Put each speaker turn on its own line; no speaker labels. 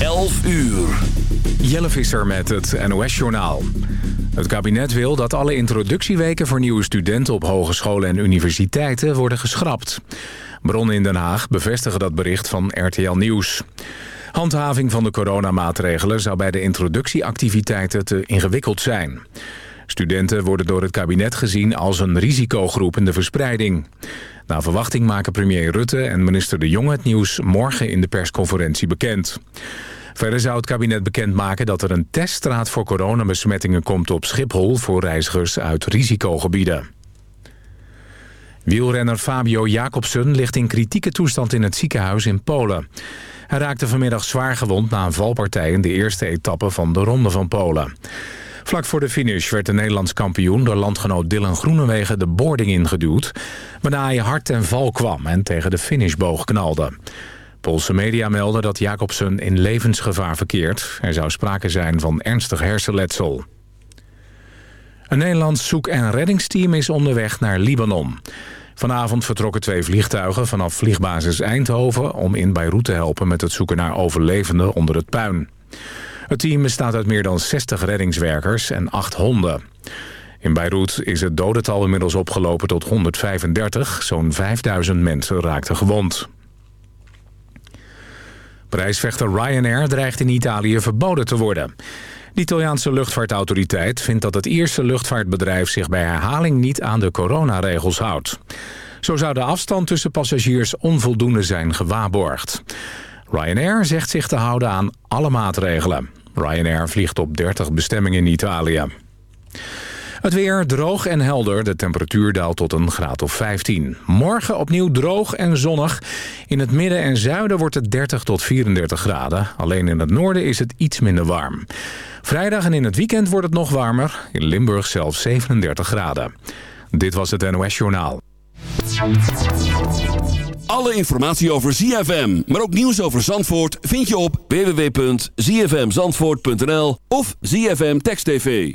11 uur.
Jelle Visser met het NOS-journaal. Het kabinet wil dat alle introductieweken voor nieuwe studenten... op hogescholen en universiteiten worden geschrapt. Bronnen in Den Haag bevestigen dat bericht van RTL Nieuws. Handhaving van de coronamaatregelen zou bij de introductieactiviteiten te ingewikkeld zijn. Studenten worden door het kabinet gezien als een risicogroep in de verspreiding. Na verwachting maken premier Rutte en minister De Jonge het nieuws morgen in de persconferentie bekend. Verder zou het kabinet bekendmaken dat er een teststraat voor coronabesmettingen komt op Schiphol voor reizigers uit risicogebieden. Wielrenner Fabio Jacobsen ligt in kritieke toestand in het ziekenhuis in Polen. Hij raakte vanmiddag zwaar gewond na een valpartij in de eerste etappe van de Ronde van Polen. Vlak voor de finish werd de Nederlands kampioen door landgenoot Dylan Groenewegen de boarding ingeduwd... waarna hij hard ten val kwam en tegen de finishboog knalde. Poolse media melden dat Jacobsen in levensgevaar verkeert. Er zou sprake zijn van ernstig hersenletsel. Een Nederlands zoek- en reddingsteam is onderweg naar Libanon. Vanavond vertrokken twee vliegtuigen vanaf vliegbasis Eindhoven... om in Beirut te helpen met het zoeken naar overlevenden onder het puin. Het team bestaat uit meer dan 60 reddingswerkers en 8 honden. In Beirut is het dodental inmiddels opgelopen tot 135. Zo'n 5000 mensen raakten gewond. Prijsvechter Ryanair dreigt in Italië verboden te worden. De Italiaanse luchtvaartautoriteit vindt dat het eerste luchtvaartbedrijf zich bij herhaling niet aan de coronaregels houdt. Zo zou de afstand tussen passagiers onvoldoende zijn gewaarborgd. Ryanair zegt zich te houden aan alle maatregelen. Ryanair vliegt op 30 bestemmingen in Italië. Het weer droog en helder. De temperatuur daalt tot een graad of 15. Morgen opnieuw droog en zonnig. In het midden en zuiden wordt het 30 tot 34 graden. Alleen in het noorden is het iets minder warm. Vrijdag en in het weekend wordt het nog warmer. In Limburg zelfs 37 graden. Dit was het NOS Journaal.
Alle informatie over ZFM, maar ook nieuws over Zandvoort... vind je op www.zfmzandvoort.nl of ZFM Text TV.